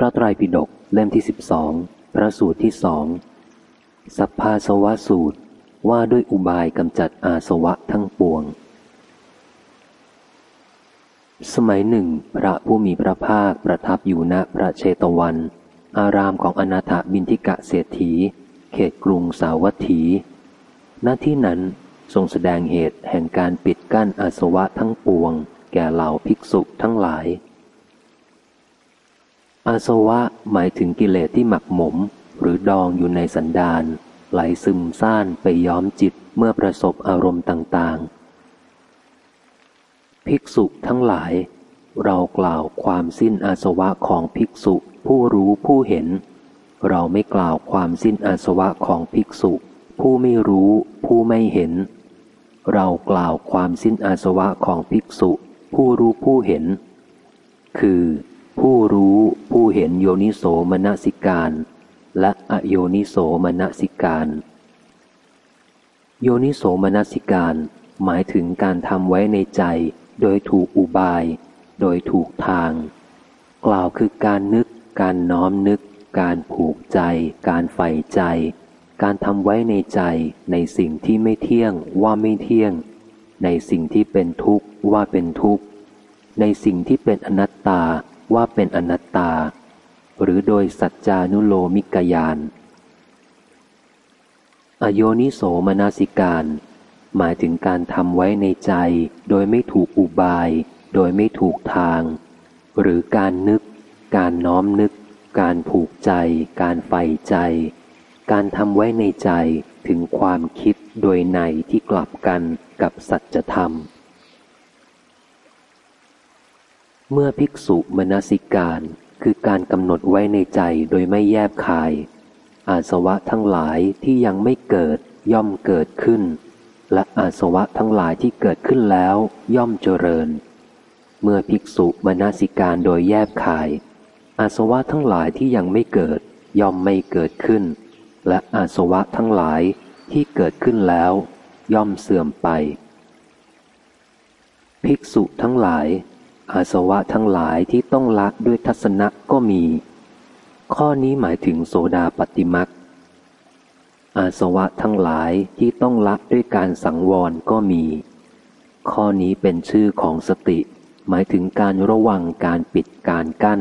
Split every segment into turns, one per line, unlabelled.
พระไตรปิฎกเล่มที่สิบสองพระสูตรที่สองสัพพาสวะสูตรว่าด้วยอุบายกำจัดอาสวะทั้งปวง สมัยหนึ่ง พระผู้มีพระภาคประทับอยู่ณพระเชตวัน อารามของอนาถบินทิกะเศรษฐี เขตกรุงสาวัตถี ณที่นั้นทรงแสดงเหตุแห่งการปิดกั้นอาสวะทั้งปวง แก่เหล่าภิกษุทั้งหลาย อาสวะหมายถึงกิเลสที่หมักหมม หรือดองอยู่ในสันดานไหลซึมซ่านไปย้อมจิตเมื่อประสบอารมณ์ต่าง ๆ ภิกษุทั้งหลาย เรากล่าวความสิ้นอาสวะของภิกษุผู้รู้ผู้เห็น เราไม่กล่าวความสิ้นอาสวะของภิกษุ ผู้ไม่รู้ผู้ไม่เห็น เรากล่าวความสิ้นอาสวะของภิกษุ ผู้รู้ผู้เห็น คือ ผู้รู้ผู้เห็นโยนิโสมนสิการ และอโยนิโสมนสิการ โยนิโสมนสิการ หมายถึงการทำไว้ในใจ โดยถูกอุบาย โดยถูกทาง กล่าวคือการนึก การน้อมนึก การผูกใจ การใฝ่ใจ การทำไว้ในใจในสิ่งที่ไม่เที่ยงว่าไม่เที่ยง ในสิ่งที่เป็นทุกข์ว่าเป็นทุกข์ ในสิ่งที่เป็นอนัตตา ว่าเป็นอนัตตา หรือโดยสัจจานุโลมิกยาน อโยนิโสมนาสิการ หมายถึงการทำไว้ในใจ โดยไม่ถูกอุบาย โดยไม่ถูกทาง หรือการนึก การน้อมนึก การผูกใจ การใฝ่ใจ การทำไว้ในใจถึงความคิดโดยในที่กลับกันกับสัจธรรม เมื่อภิกษุมนสิการคือการกำหนดไว้ในใจโดยไม่แยบคาย อาสวะทั้งหลายที่ยังไม่เกิดย่อมเกิดขึ้น และอาสวะทั้งหลายที่เกิดขึ้นแล้วย่อมเจริญ เมื่อภิกษุมนสิการโดยแยบคาย อาสวะทั้งหลายที่ยังไม่เกิดย่อมไม่เกิดขึ้น และอาสวะทั้งหลายที่เกิดขึ้นแล้ว ย่อมเสื่อมไป ภิกษุทั้งหลาย อาสวะทั้งหลายที่ต้องละด้วยทัศนะก็มี ข้อนี้หมายถึงโสดาปฏิมักอาสวะทั้งหลายที่ต้องละด้วยการสังวรก็มี ข้อนี้เป็นชื่อของสติ หมายถึงการระวังการปิดการกั้น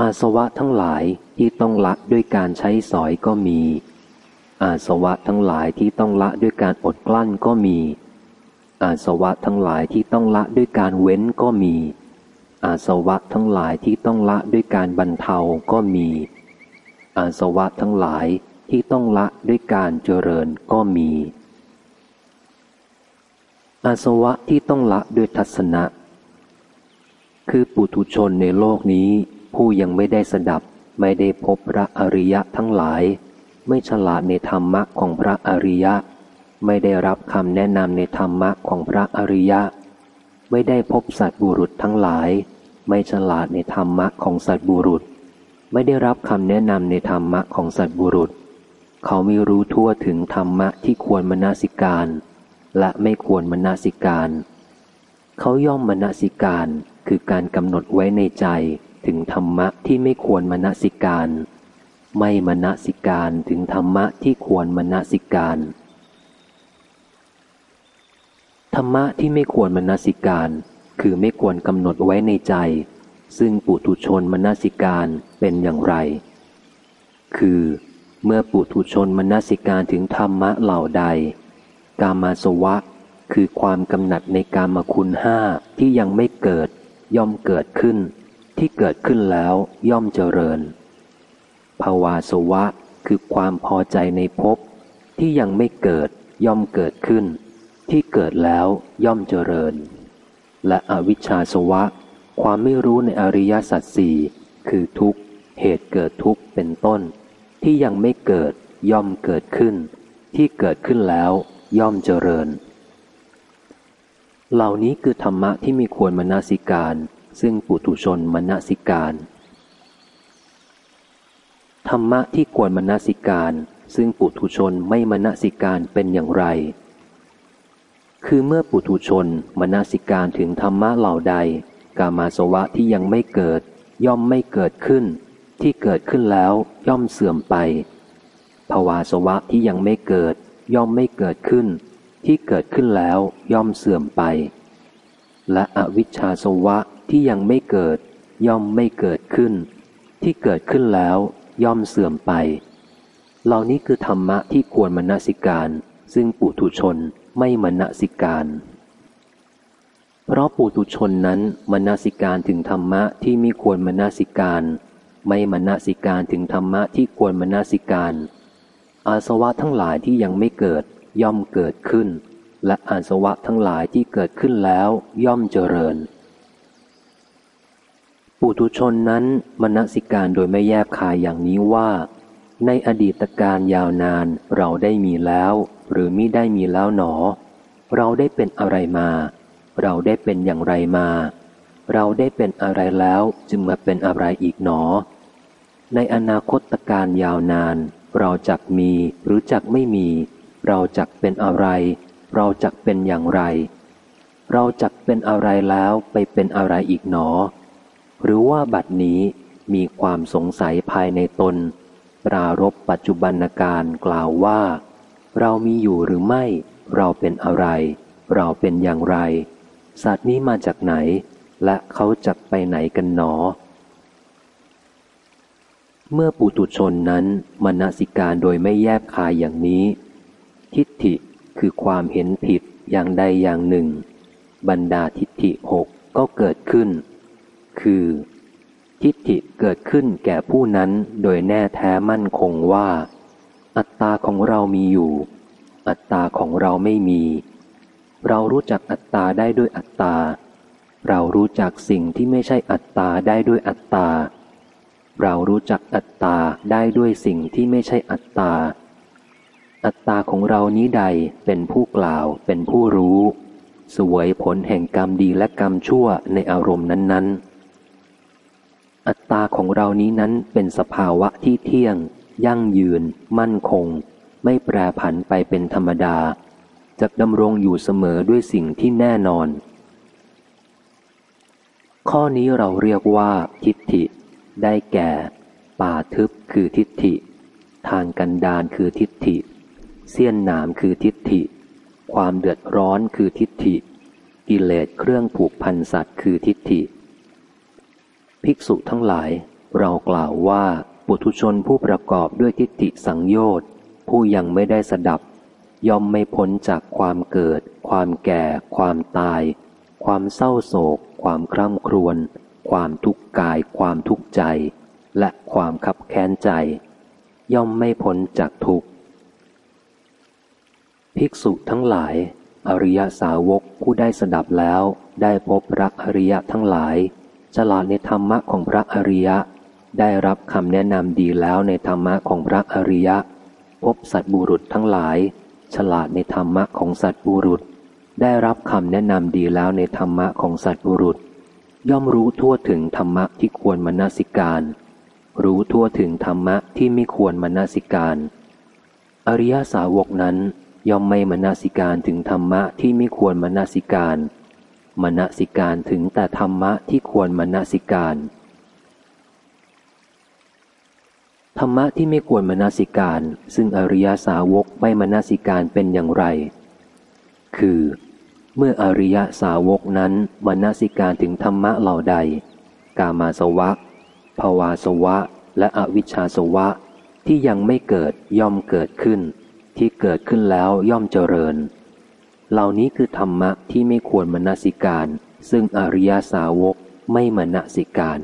อาสวะทั้งหลายที่ต้องละด้วยการใช้สอยก็มี อาสวะทั้งหลายที่ต้องละด้วยการอดกลั้นก็มี อาสวะทั้งหลายที่ต้องละด้วยการเว้นก็มี อาสวะทั้งหลายที่ต้องละด้วยการบรรเทาก็มี อาสวะทั้งหลายที่ต้องละด้วยการเจริญก็มี อาสวะที่ต้องละด้วยทัศนะ คือปุถุชนในโลกนี้ ผู้ยังไม่ได้สดับไม่ได้พบพระอริยะทั้งหลาย ไม่ฉลาดในธรรมะของพระอริยะ ไม่ได้รับคำแนะนำในธรรมะของพระอริยะ ไม่ได้พบสัตบุรุษทั้งหลาย ไม่ฉลาดในธรรมะของสัตบุรุษ ไม่ได้รับคำแนะนำในธรรมะของสัตบุรุษ เขาไม่รู้ทั่วถึงธรรมะที่ควรมนาสิการ และไม่ควรมนาสิการ เขาย่อมมนาสิการคือการกำหนดไว้ในใจถึงธรรมะที่ไม่ควรมนาสิการ ไม่มนาสิการถึงธรรมะที่ควรมนาสิการ ธรรมะที่ไม่ควรมนสิการ คือไม่ควรกำหนดไว้ในใจ ซึ่งปุถุชนมนสิการเป็นอย่างไร คือ เมื่อปุถุชนมนสิการถึงธรรมะเหล่าใด กามาสวะ คือความกำหนัดในกามคุณห้าที่ยังไม่เกิด ย่อมเกิดขึ้น ที่เกิดขึ้นแล้วย่อมเจริญ ภาวาสวะ คือความพอใจในภพที่ยังไม่เกิดย่อมเกิดขึ้น ที่เกิดแล้วย่อมเจริญ และอวิชชาสวะ ความไม่รู้ในอริยสัจสี่คือทุกเหตุเกิดทุกเป็นต้น ที่ยังไม่เกิดย่อมเกิดขึ้น ที่เกิดขึ้นแล้วย่อมเจริญ เหล่านี้คือธรรมะที่มีควรมนาสิการ ซึ่งปุถุชนมนาสิการ ธรรมะที่ควรมนาสิการ ซึ่งปุถุชนไม่มนาสิการเป็นอย่างไร คือเมื่อปุถุชนมนาสิการถึงธรรมะเหล่าใด กามาสวะที่ยังไม่เกิด ย่อมไม่เกิดขึ้น ที่เกิดขึ้นแล้วย่อมเสื่อมไปภาวาสวะที่ยังไม่เกิด ย่อมไม่เกิดขึ้น ที่เกิดขึ้นแล้วย่อมเสื่อมไป และอวิชชาสวะที่ยังไม่เกิด ย่อมไม่เกิดขึ้น ที่เกิดขึ้นแล้วย่อมเสื่อมไป เหล่านี้คือธรรมะที่ควรมนสิการ ซึ่งปุถุชน ไม่มนสิการ เพราะปุถุชนนั้นมนสิการถึงธรรมะที่มีควรมนสิการ ไม่มนสิการถึงธรรมะที่ควรมนสิการ อาสวะทั้งหลายที่ยังไม่เกิดย่อมเกิดขึ้น และอาสวะทั้งหลายที่เกิดขึ้นแล้วย่อมเจริญ ปุถุชนนั้นมนสิการโดยไม่แยบคายอย่างนี้ว่า ในอดีตการยาวนานเราได้มีแล้ว หรือมิได้มีแล้วหนอ เราได้เป็นอะไรมา เราได้เป็นอย่างไรมา เราได้เป็นอะไรแล้วจึงมาเป็นอะไรอีกหนอ ในอนาคตการยาวนาน เราจักมีหรือจักไม่มี เราจักเป็นอะไร เราจักเป็นอย่างไร เราจักเป็นอะไรแล้วไปเป็นอะไรอีกหนอ หรือว่าบัดนี้มีความสงสัยภายในตนปรารบปัจจุบันการกล่าวว่า เรามีอยู่หรือไม่ เราเป็นอะไร เราเป็นอย่างไร สัตว์นี้มาจากไหน และเขาจะไปไหนกันหนอ เมื่อปุตุชนนั้นมนสิการโดยไม่แยบคายอย่างนี้ ทิฏฐิคือความเห็นผิดอย่างใดอย่างหนึ่ง บรรดาทิฏฐิหกก็เกิดขึ้น คือ ทิฏฐิเกิดขึ้นแก่ผู้นั้นโดยแน่แท้มั่นคงว่า อัตตาของเรามีอยู่ อัตตาของเราไม่มี เรารู้จักอัตตาได้ด้วยอัตตา เรารู้จักสิ่งที่ไม่ใช่อัตตาได้ด้วยอัตตา เรารู้จักอัตตาได้ด้วยสิ่งที่ไม่ใช่อัตตา อัตตาของเรานี้ใดเป็นผู้กล่าวเป็นผู้รู้ สวยผลแห่งกรรมดีและกรรมชั่วในอารมณ์นั้น ๆ อัตตาของเรานี้นั้นเป็นสภาวะที่เที่ยง ยั่งยืน มั่นคง ไม่แปรผันไปเป็นธรรมดาจะดำรงอยู่เสมอด้วยสิ่งที่แน่นอน ข้อนี้เราเรียกว่า ทิฏฐิ ได้แก่ ป่าทึบคือทิฏฐิ ทางกันดานคือทิฏฐิ เสี้ยนหนามคือทิฏฐิ ความเดือดร้อนคือทิฏฐิ กิเลสเครื่องผูกพันสัตว์คือทิฏฐิ ภิกษุทั้งหลายเรากล่าวว่า ปุถุชนผู้ประกอบด้วยทิฏฐิสังโยชน์ผู้ยังไม่ได้สดับ ย่อมไม่พ้นจากความเกิด ความแก่ ความตาย ความเศร้าโศก ความคร่ำครวญ ความทุกข์กาย ความทุกข์ใจ และความขับแค้นใจ ย่อมไม่พ้นจากทุกข์ภิกษุทั้งหลาย อริยสาวกผู้ได้สดับแล้ว ได้พบพระอริยะทั้งหลายฉลาดในธรรมะของพระอริยะ ได้รับคำแนะนำดีแล้วในธรรมะของพระอริยะ พบสัตบุรุษทั้งหลาย ฉลาดในธรรมะของสัตบุรุษ ได้รับคำแนะนำดีแล้วในธรรมะของสัตบุรุษ ย่อมรู้ทั่วถึงธรรมะที่ควรมนสิการ รู้ทั่วถึงธรรมะที่ไม่ควรมนสิการ อริยสาวกนั้นย่อมไม่มนสิการถึงธรรมะที่ไม่ควรมนสิการมนสิการถึงแต่ธรรมะที่ควรมนสิการ ธ รรมะที่ไม่ควรมนาสิการ ซึ่งอริยสาวกไม่มนาสิการเป็นอย่างไร คือ เมื่ออริยสาวกนั้นมนาสิการถึงธรรมะเหล่าใด กามาสวะ ภาวาสวะ และอวิชชาสวะ ที่ยังไม่เกิดย่อมเกิดขึ้น ที่เกิดขึ้นแล้วย่อมเจริญ เหล่านี้คือธรรมะที่ไม่ควรมนาสิการ ซึ่งอริยสาวกไม่มนาสิการ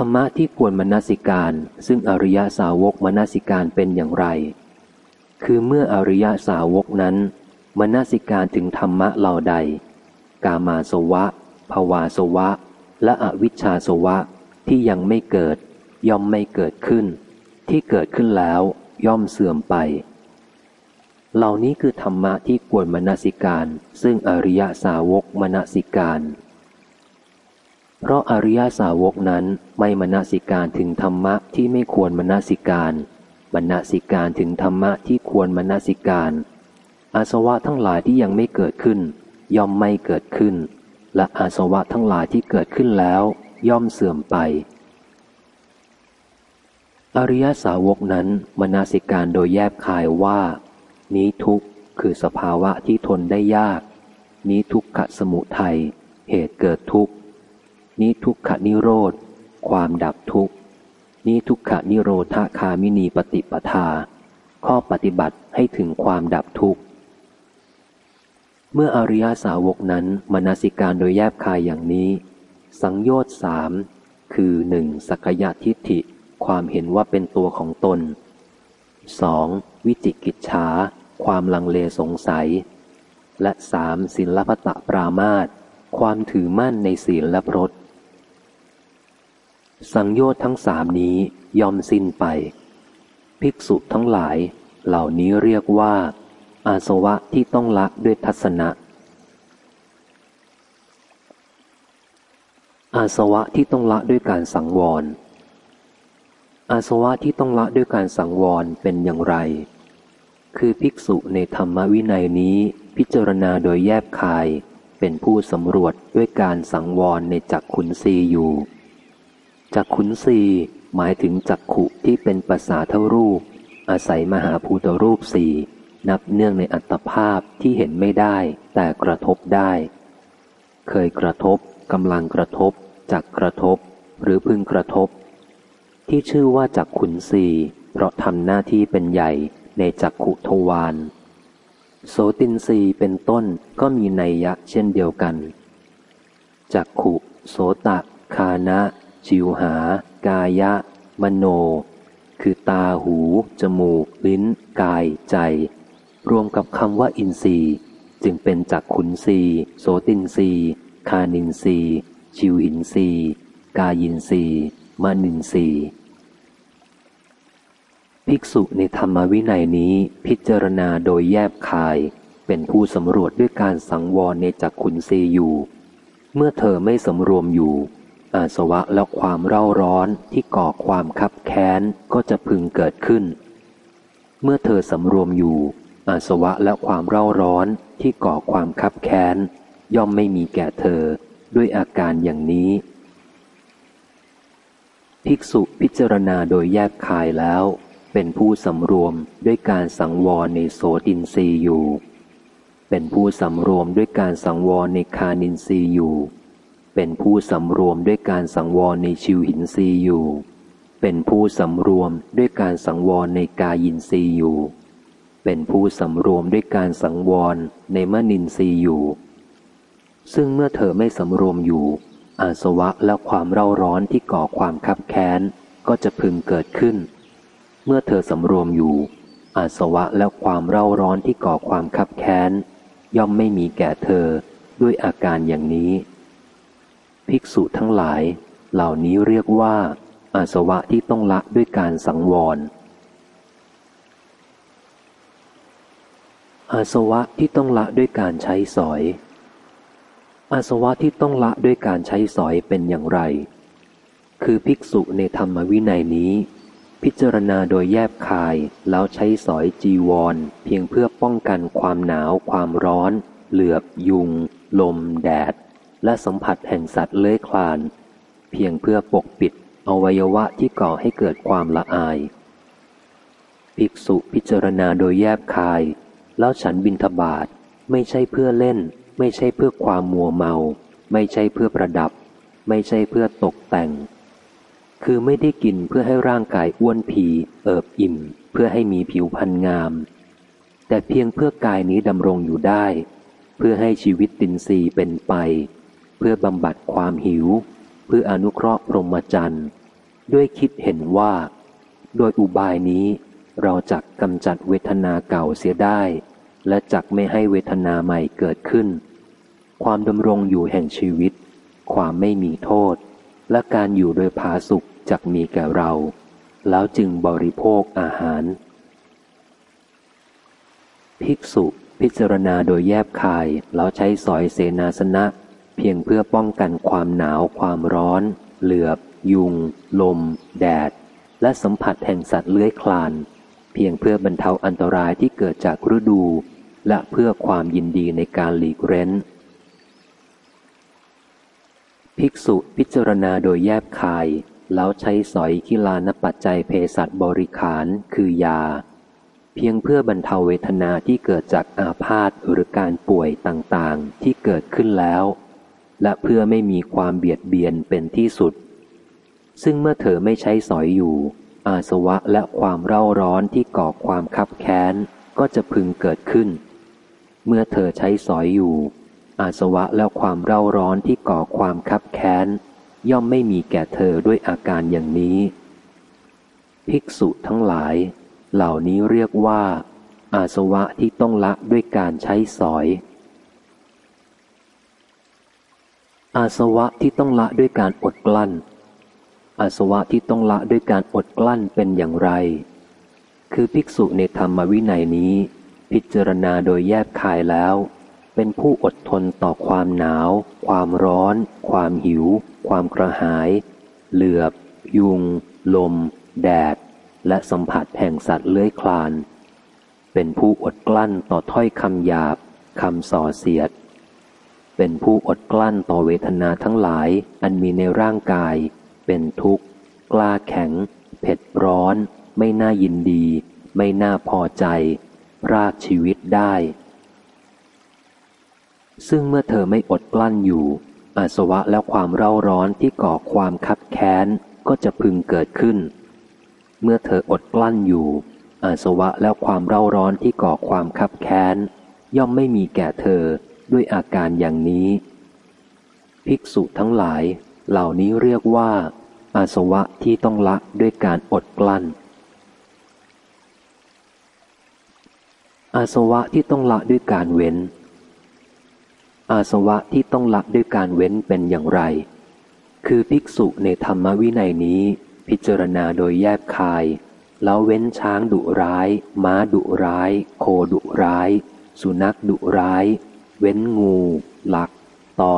ธรรมะที่ควรมนสิการ ซึ่งอริยสาวกมนสิการเป็นอย่างไร คือเมื่ออริยสาวกนั้นมนสิการถึงธรรมะเหล่าใด กามาสวะภาวาสวะ และอวิชชาสวะที่ยังไม่เกิด ย่อมไม่เกิดขึ้น ที่เกิดขึ้นแล้วย่อมเสื่อมไป เหล่านี้คือธรรมะที่ควรมนสิการ ซึ่งอริยสาวกมนสิการ เพราะอริยสาวกนั้นไม่มนสิการถึงธรรมะที่ไม่ควรมนสิการมนสิการถึงธรรมะที่ควรมนสิการ อาสวะทั้งหลายที่ยังไม่เกิดขึ้น ย่อมไม่เกิดขึ้น และอาสวะทั้งหลายที่เกิดขึ้นแล้ว ย่อมเสื่อมไป อริยสาวกนั้นมนาสิการโดยแยบคายว่า นี้ทุกข์คือสภาวะที่ทนได้ยาก นี้ทุกขสมุทัยเหตุเกิดทุกข์ นี้ทุกขนิโรธ ความดับทุกข์ นี้ทุกขนิโรธาคามินีปฏิปทา ข้อปฏิบัติให้ถึงความดับทุกข์ เมื่ออริยาสาวกนั้นมนาสิการโดยแยบคายอย่างนี้ สังโยชน์สามคือหนึ่งสักยะทิฏฐิ ความเห็นว่าเป็นตัวของตน 2. วิจิกิจฉาความลังเลสงสัย และสามศิลปตะปรามาตความถือมั่นในศีลและพรต สังโยชน์ทั้งสามนี้ยอมสิ้นไป ภิกษุทั้งหลาย เหล่านี้เรียกว่า อาสวะที่ต้องละด้วยทัศนะ อาสวะที่ต้องละด้วยการสังวร อาสวะที่ต้องละด้วยการสังวรเป็นอย่างไร คือภิกษุในธรรมวินัยนี้พิจารณาโดยแยบคาย เป็นผู้สำรวจด้วยการสังวรในจักขุนซีอยู่ จักขุนซีหมายถึงจักขุที่เป็นภาษาเท่ารูป อาศัยมหาภูตรูปสี่นับเนื่องในอัตภาพที่เห็นไม่ได้แต่กระทบได้ เคยกระทบกำลังกระทบจักกระทบ หรือพึงกระทบ ที่ชื่อว่าจักขุนซีเพราะทำหน้าที่เป็นใหญ่ในจักขุทวารโสตินรีเป็นต้นก็มีนัยยะเช่นเดียวกัน จักขุ โสตะ คานะ จิวหา กายะ มโน คือตาหู จมูก ลิ้น กาย ใจ รวมกับคำว่าอินทรีย์ จึงเป็นจักขุนรีโสตินรีคานินรีชิวหินรีกายินรีมนินรีภิกษุในธรรมวินัยนี้พิจารณาโดยแยบคาย เป็นผู้สำรวมด้วยการสังวรในจักขุนทรีย์อยู่ เมื่อเธอไม่สำรวมอยู่ อาสวะและความเร่าร้อนที่ก่อความคับแค้นก็จะพึงเกิดขึ้น เมื่อเธอสำรวมอยู่ อาสวะและความเร่าร้อนที่ก่อความคับแค้น ย่อมไม่มีแก่เธอด้วยอาการอย่างนี้ ภิกษุพิจารณาโดยแยบคายแล้ว เป็นผู้สำรวมด้วยการสังวรในโสตินรีอยู่ เป็นผู้สำรวมด้วยการสังวรในคานินรีอยู่ เป็นผู้สำรวมด้วยการสังวรในชิวหินรีอยู่ เป็นผู้สำรวมด้วยการสังวรในกายินรีอยู่ เป็นผู้สำรวมด้วยการสังวรในมนินรีอยู่ ซึ่งเมื่อเธอไม่สำรวมอยู่ อาสวะและความเร่าร้อนที่ก่อความคับแค้นก็จะพึงเกิดขึ้น เมื่อเธอสำรวมอยู่ อาสวะและความเร่าร้อนที่ก่อความคับแค้นย่อมไม่มีแก่เธอด้วยอาการอย่างนี้ ภิกษุทั้งหลาย เหล่านี้เรียกว่า อาสวะที่ต้องละด้วยการสังวร อาสวะที่ต้องละด้วยการใช้สอย อาสวะที่ต้องละด้วยการใช้สอยเป็นอย่างไร คือภิกษุในธรรมวินัยนี้ พิจารณาโดยแยบคายแล้วใช้สอยจีวร เพียงเพื่อป้องกันความหนาวความร้อน เหลือบยุง ลม แดด และสัมผัสแห่งสัตว์เลื้อยคลาน เพียงเพื่อปกปิดอวัยวะที่ก่อให้เกิดความละอาย ภิกษุพิจารณาโดยแยบคาย แล้วฉันบินทบาทไม่ใช่เพื่อเล่น ไม่ใช่เพื่อความมัวเมา ไม่ใช่เพื่อประดับ ไม่ใช่เพื่อตกแต่ง คือไม่ได้กินเพื่อให้ร่างกายอ้วนผีเอิบอิ่ม เพื่อให้มีผิวพรรณงาม แต่เพียงเพื่อกายนี้ดำรงอยู่ได้ เพื่อให้ชีวิตตินซีเป็นไป เพื่อบำบัดความหิว เพื่ออนุเคราะห์พรหมจรรย์ ด้วยคิดเห็นว่า โดยอุบายนี้เราจักกำจัดเวทนาเก่าเสียได้ และจักไม่ให้เวทนาใหม่เกิดขึ้น ความดำรงอยู่แห่งชีวิต ความไม่มีโทษ และการอยู่โดยผาสุขจักมีแก่เรา แล้วจึงบริโภคอาหาร ภิกษุพิจารณาโดยแยบคายแล้วใช้สอยเสนาสนะ เพียงเพื่อป้องกันความหนาว ความร้อน เหลือบ ยุง ลม แดด และสัมผัสแห่งสัตว์เลื้อยคลาน เพียงเพื่อบรรเทาอันตรายที่เกิดจากฤดู และเพื่อความยินดีในการหลีกเร้น ภิกษุพิจารณาโดยแยบคาย แล้วใช้สอยกิลานปัจจัยเภสัชบริขารคือยา เพียงเพื่อบรรเทาเวทนาที่เกิดจากอาพาธหรือการป่วยต่างๆ ที่เกิดขึ้นแล้ว และเพื่อไม่มีความเบียดเบียนเป็นที่สุด ซึ่งเมื่อเธอไม่ใช้สอยอยู่ อาสวะและความเร่าร้อนที่ก่อความคับแค้นก็จะพึงเกิดขึ้น เมื่อเธอใช้สอยอยู่ อาสวะและความเร่าร้อนที่ก่อความคับแค้น ย่อมไม่มีแก่เธอด้วยอาการอย่างนี้ ภิกษุทั้งหลาย เหล่านี้เรียกว่า อาสวะที่ต้องละด้วยการใช้สอย อาสวะที่ต้องละด้วยการอดกลั้น อาสวะที่ต้องละด้วยการอดกลั้นเป็นอย่างไร คือภิกษุในธรรมวินัยนี้ พิจารณาโดยแยบคายแล้ว เป็นผู้อดทนต่อความหนาว ความร้อน ความหิว ความกระหาย เหลือบ ยุง ลม แดด และสัมผัสแห่งสัตว์เลื้อยคลาน เป็นผู้อดกลั้นต่อถ้อยคำหยาบคำส่อเสียด เป็นผู้อดกลั้นต่อเวทนาทั้งหลายอันมีในร่างกาย เป็นทุกข์ กล้าแข็ง เผ็ดร้อน ไม่น่ายินดี ไม่น่าพอใจ รากชีวิตได้ ซึ่งเมื่อเธอไม่อดกลั้นอยู่ อาสวะและความเร่าร้อนที่ก่อความคับแค้นก็จะพึงเกิดขึ้น เมื่อเธออดกลั้นอยู่ อาสวะและความเร่าร้อนที่ก่อความคับแค้น ย่อมไม่มีแก่เธอ ด้วยอาการอย่างนี้ ภิกษุทั้งหลายเหล่านี้เรียกว่า อาสวะที่ต้องละด้วยการอดกลั้น อาสวะที่ต้องละด้วยการเว้น อาสวะที่ต้องละด้วยการเว้นเป็นอย่างไร คือภิกษุในธรรมวินัยนี้ พิจารณาโดยแยบคาย แล้วเว้นช้างดุร้าย ม้าดุร้าย โคดุร้าย สุนัขดุร้าย เว้นงู หลัก ต่อ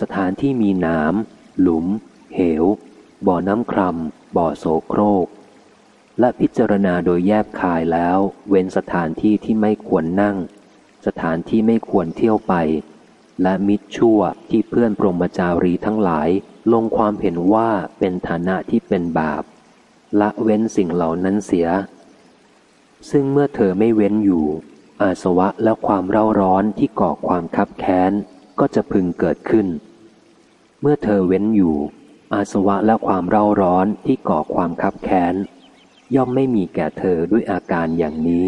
สถานที่มีน้ำหลุม เหว บ่อน้ำครำบ่อโสโครก และพิจารณาโดยแยบคายแล้ว เว้นสถานที่ที่ไม่ควรนั่ง สถานที่ไม่ควรเที่ยวไป และมิตรชั่วที่เพื่อนปรมจารีทั้งหลาย ลงความเห็นว่าเป็นฐานะที่เป็นบาป ละเว้นสิ่งเหล่านั้นเสีย ซึ่งเมื่อเธอไม่เว้นอยู่ อาสวะและความเร่าร้อนที่ก่อความคับแค้นก็จะพึงเกิดขึ้น เมื่อเธอเว้นอยู่ อาสวะและความเร่าร้อนที่ก่อความคับแค้นย่อมไม่มีแก่เธอด้วยอาการอย่างนี้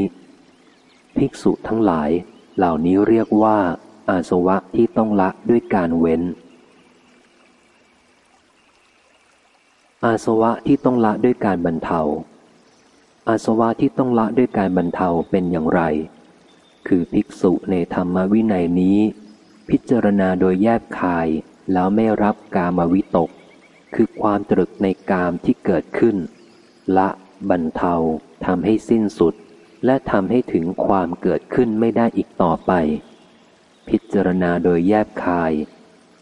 ภิกษุทั้งหลายเหล่านี้เรียกว่า อาสวะที่ต้องละด้วยการเว้น อาสวะที่ต้องละด้วยการบรรเทา อาสวะที่ต้องละด้วยการบรรเทาเป็นอย่างไร คือภิกษุในธรรมวินัยนี้ พิจารณาโดยแยบคายแล้วไม่รับกามวิตก คือความตรึกในกามที่เกิดขึ้น ละบรรเทาทำให้สิ้นสุด และทำให้ถึงความเกิดขึ้นไม่ได้อีกต่อไป พิจารณาโดยแยบคาย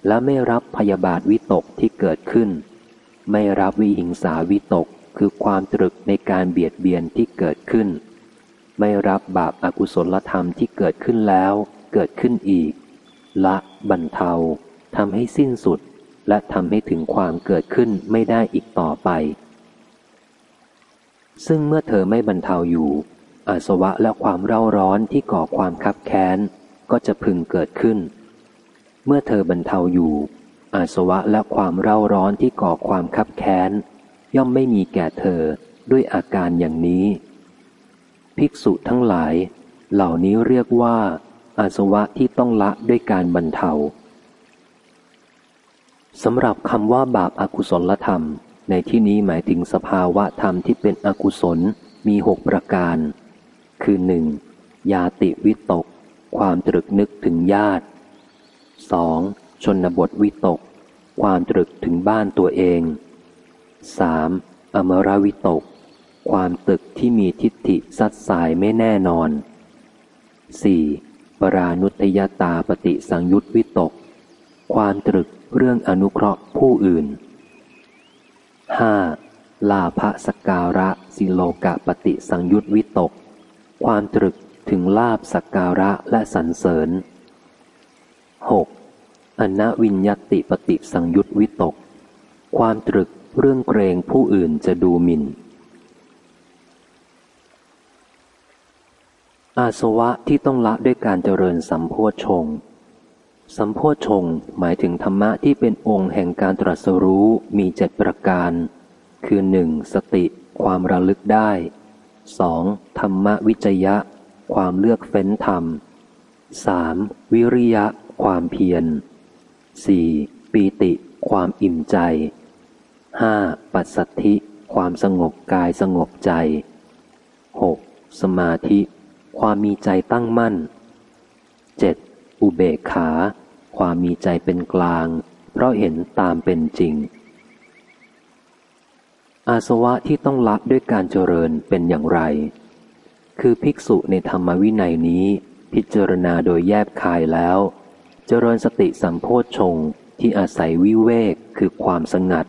และไม่รับพยาบาทวิตกที่เกิดขึ้น ไม่รับวิหิงสาวิตกคือความตรึกในการเบียดเบียนที่เกิดขึ้น ไม่รับบาปอากุศลธรรมที่เกิดขึ้นแล้ว เกิดขึ้นอีก ละบรรเทาทำให้สิ้นสุด และทำให้ถึงความเกิดขึ้นไม่ได้อีกต่อไป ซึ่งเมื่อเธอไม่บรรเทาอยู่ อาสวะและความเร่าร้อนที่ก่อความคับแค้น ก็จะพึงเกิดขึ้น เมื่อเธอบรรเทาอยู่ อาสวะและความเร่าร้อนที่ก่อความคับแค้น ย่อมไม่มีแก่เธอด้วยอาการอย่างนี้ ภิกษุทั้งหลาย เหล่านี้เรียกว่า อาสวะที่ต้องละด้วยการบรรเทาสำหรับคำว่าบาปอากุศลธรรม ในที่นี้หมายถึงสภาวะธรรมที่เป็นอกุศลมีหกประการ คือหนึ่งยาติวิตก ความตรึกนึกถึงญาติสองชนบทวิตก ความตรึกถึงบ้านตัวเองสามอมรวิตก ความตึกที่มีทิฏฐิสัดสายไม่แน่นอนสี่ปรานุตยตาปฏิสังยุตวิตก ความตรึกเรื่องอนุเคราะห์ผู้อื่น 5. ลาภสการะสิโลกะปฏิสังยุตวิตก ความตรึกถึงลาบสักการะและสรรเสริญ 6. อนวิญญติปฏิสังยุตวิตก ความตรึกเรื่องเกรงผู้อื่นจะดูหมิน่น อาสวะที่ต้องละด้วยการเจริญสัมโพชง สัมโพชงหมายถึงธรรมะที่เป็นองค์แห่งการตรัสรู้มีเจ็ดประการ คือหนึ่งสติ ความระลึกได้สองธรรมวิจยะ ความเลือกเฟ้นธรรมสามวิริยะ ความเพียรสี่ปีติ ความอิ่มใจห้าปัสสัทธิ ความสงบกายสงบใจหกสมาธิ ความมีใจตั้งมั่นเจ็ดอุเบกขา ความมีใจเป็นกลาง เพราะเห็นตามเป็นจริง อาสวะที่ต้องละด้วยการเจริญเป็นอย่างไร คือภิกษุในธรรมวินัยนี้ พิจารณาโดยแยบคายแล้ว เจริญสติสัมโพชฌงที่อาศัยวิเวกคือความสงัด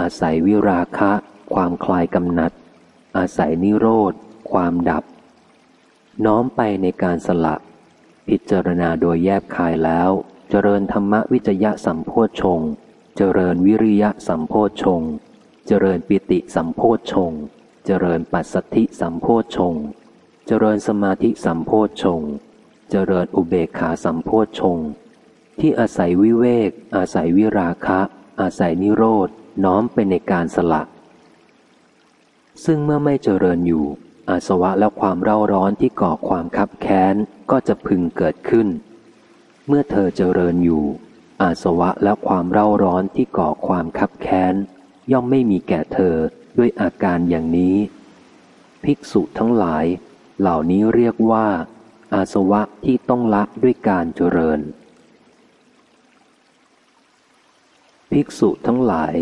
อาศัยวิราคะ ความคลายกำหนัด อาศัยนิโรธ ความดับ น้อมไปในการสละ พิจารณาโดยแยบคายแล้ว เจริญธรรมวิจยะสัมโพชงเจริญวิริยะสัมโพชงเจริญปิติสัมโพชงเจริญปัสสธิสัมโพชงเจริญสมาธิสัมโพชงเจริญอุเบกขาสัมโพชงที่อาศัยวิเวก อาศัยวิราคะ อาศัยนิโรธน้อมไปในการสละ ซึ่งเมื่อไม่เจริญอยู่ อาสวะและความเร่าร้อนที่ก่อความคับแค้นก็จะพึงเกิดขึ้น เมื่อเธอเจริญอยู่ อาสวะและความเร่าร้อนที่ก่อความคับแค้น ย่อมไม่มีแก่เธอด้วยอาการอย่างนี้ ภิกษุทั้งหลาย เหล่านี้เรียกว่า อาสวะที่ต้องละด้วยการเจริญ ภิกษุทั้งหลาย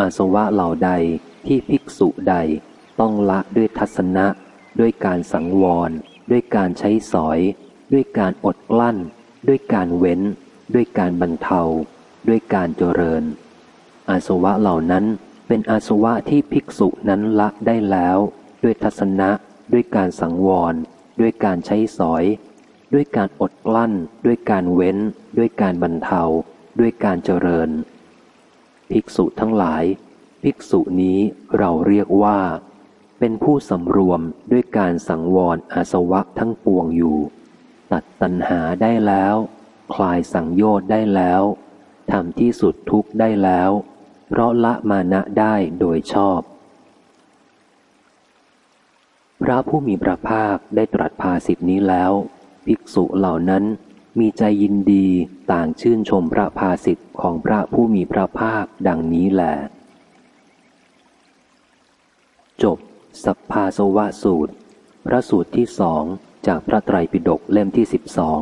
อาสวะเหล่าใดที่ภิกษุใดต้องละด้วยทัศนะ ด้วยการสังวร ด้วยการใช้สอย ด้วยการอดกลั้น ด้วยการเว้น ด้วยการบรรเทา ด้วยการเจริญ อาสวะเหล่านั้นเป็นอาสวะที่ภิกษุนั้นละได้แล้ว ด้วยทัศนะ ด้วยการสังวร ด้วยการใช้สอย ด้วยการอดกลั้น ด้วยการเว้น ด้วยการบรรเทา ด้วยการเจริญ ภิกษุทั้งหลาย ภิกษุนี้เราเรียกว่า เป็นผู้สำรวมด้วยการสังวรอาสวะทั้งปวงอยู่ ตัดตัณหาได้แล้ว คลายสังโยชน์ได้แล้วทำที่สุดทุกข์ได้แล้ว เพราะละมานะได้โดยชอบ พระผู้มีพระภาคได้ตรัสภาสิทธินี้แล้ว ภิกษุเหล่านั้นมีใจยินดีต่างชื่นชมพระภาสิทธิ์ของพระผู้มีพระภาคดังนี้แหละจบ สัพพาสวะสูตร พระสูตรที่สองจากพระไตรปิฎกเล่มที่สิบสอง